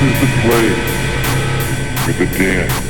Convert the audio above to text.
This is the place with the dance.